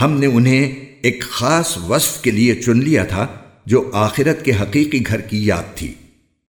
ہم نے انہیں ایک خاص وصف کے لیے چن لیا تھا جو آخرت کے حقیقی گھر کی یاد تھی۔